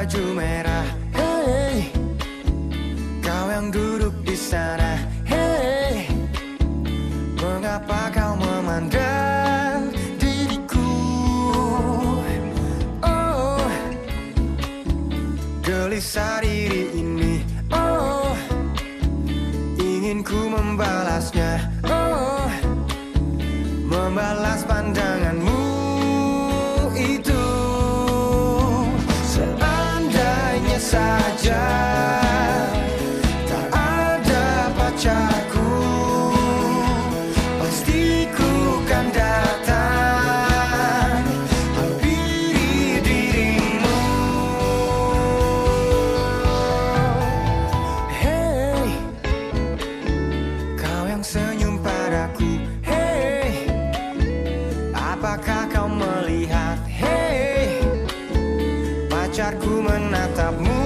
baju merah. Hey Kau yang duduk di sana. Hey Mengapa Apakah kau melihat? Hey Pacarku menatapmu.